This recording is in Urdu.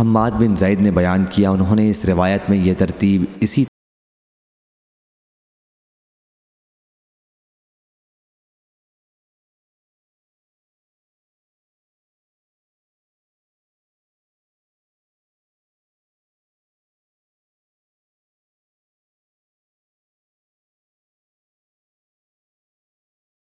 حماد بن زید نے بیان کیا انہوں نے اس روایت میں یہ ترتیب اسی